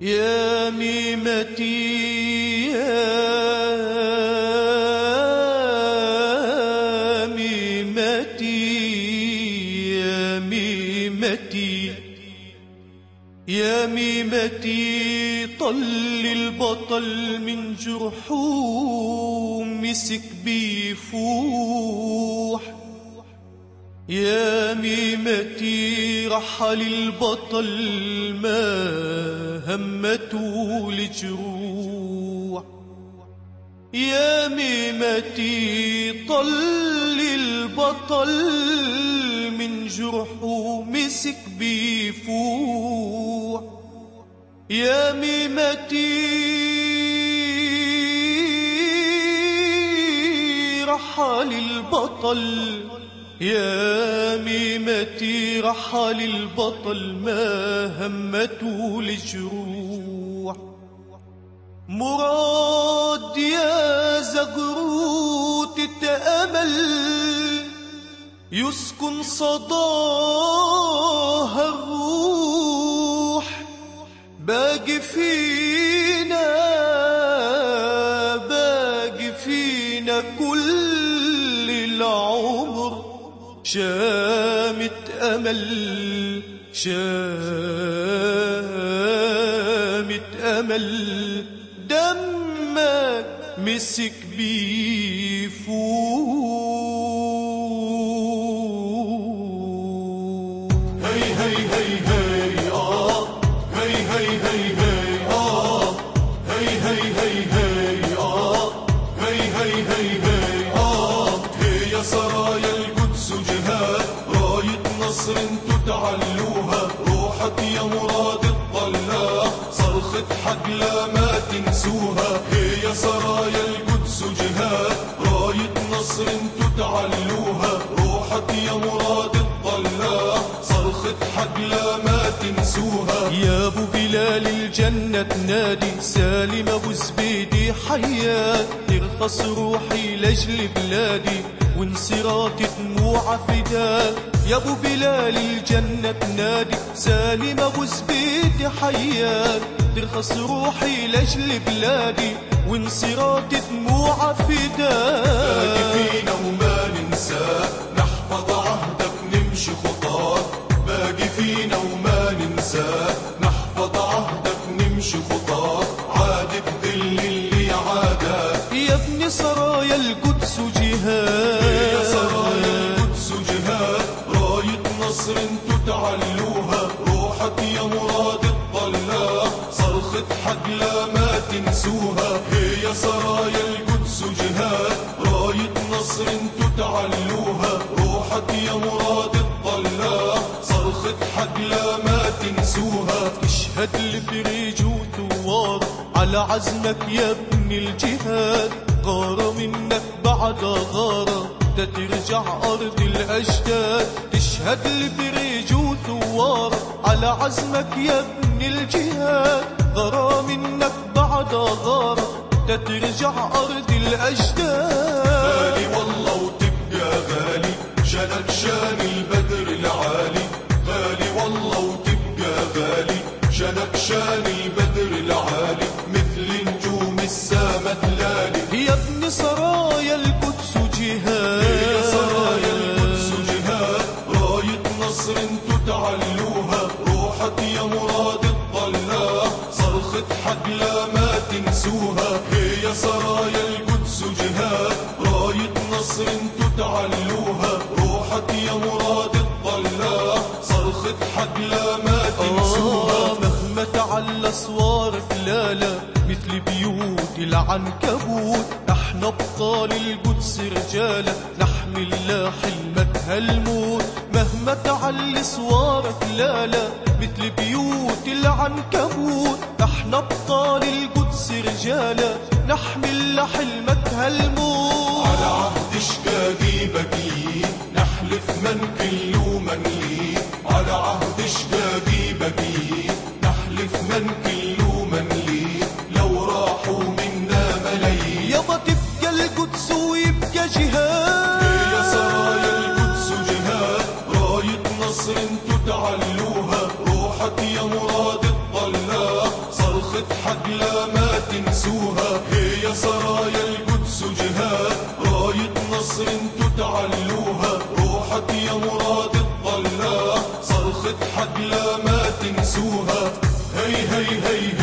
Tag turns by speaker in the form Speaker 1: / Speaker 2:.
Speaker 1: يا ميمتي يا ميمتي يا ميمتي يا ميمتي طل البطل من جرحه مسك بيفوح. يا ميمتي رحل البطل ما همته الجروح يا ميمتي طل البطل من جرحه مسك بيفوح. يا ميمتي رحل البطل يا ميمتي رحل البطل ما همته الجروح. مراد يا زغروت التأمل يسكن صداها الروح. باقي فينا شامت أمل شامت أمل. دمك مسك بيفوق
Speaker 2: هي هي هي آه. هي هي هي آه. هي هي هي آه. نصر انتو تعلوها روحك يا مراد الطلاق صرخة حق لا ما تنسوها. هي سرايا القدس جهاد. راية نصر انتو تعلوها روحك يا مراد الطلاق صرخة حق لا ما تنسوها.
Speaker 1: يا أبو بلال الجنة تنادي. سالم أبو زبيدي حياك ترخص روحي لأجل بلادي. وانصرات دموع فداك يا أبو بلال الجنة تنادي سالم ابو زبيدي حياك ترخص روحي لأجل بلادي. وانصرات دموع فداك
Speaker 2: فينا وما ننساه نحفظ عهدك نمشي خطاك. باقي فينا نصر انتو تعلوها روحك يا مراد الطلاق صرخة حق لا ما تنسوها هي سرايا القدس جهاد. راية نصر انتو تعلوها روحك يا مراد الطلاق صرخة حق لا ما تنسوها.
Speaker 1: اشهد لبريج وثوار على عزمك يا ابن الجهاد. غارة منك بعد غارة ترجع أرض الأجداد. أشهد لبريج وثوار على عزمك يا ابن الجهاد غارة منك بعد غارة ترجع أرض الأجداد.
Speaker 2: غالي والله وتبقى غالي شانك شان البدر العالي. غالي والله وتبقى غالي شانك شان البدر العالي. مثل نجوم السما تلالي.
Speaker 1: يا ابن سرايا القدس
Speaker 2: حق لا ما تنسوها
Speaker 1: مهما تعلى صوارك لا لا. مثل بيوت العنكبوت. نحن أبطال القدس رجالا. نحمل لا حلمك هالموت. مهما تعلي صوارك لا لا. مثل بيوت العنكبوت. نحن أبطال القدس رجالا. نحمل لحلمك هالموت.
Speaker 2: على عهد شقاقي بقي نحلف من كل من لي على مش باغي نحلف من كله ممليك لو راحوا منا ملايين.
Speaker 1: يابا تبقى القدس ويبقى جهاد.
Speaker 2: يا سرايا القدس جهاد. راية نصر انتو تعلوها روحك يا مراد الطلاق. صرخة حجلة ما تنسوها. هي سرايا القدس جهاد. راية نصر انتو تعلوها روحك يا مراد حقلة ما تنسوها. هي هي هي هي.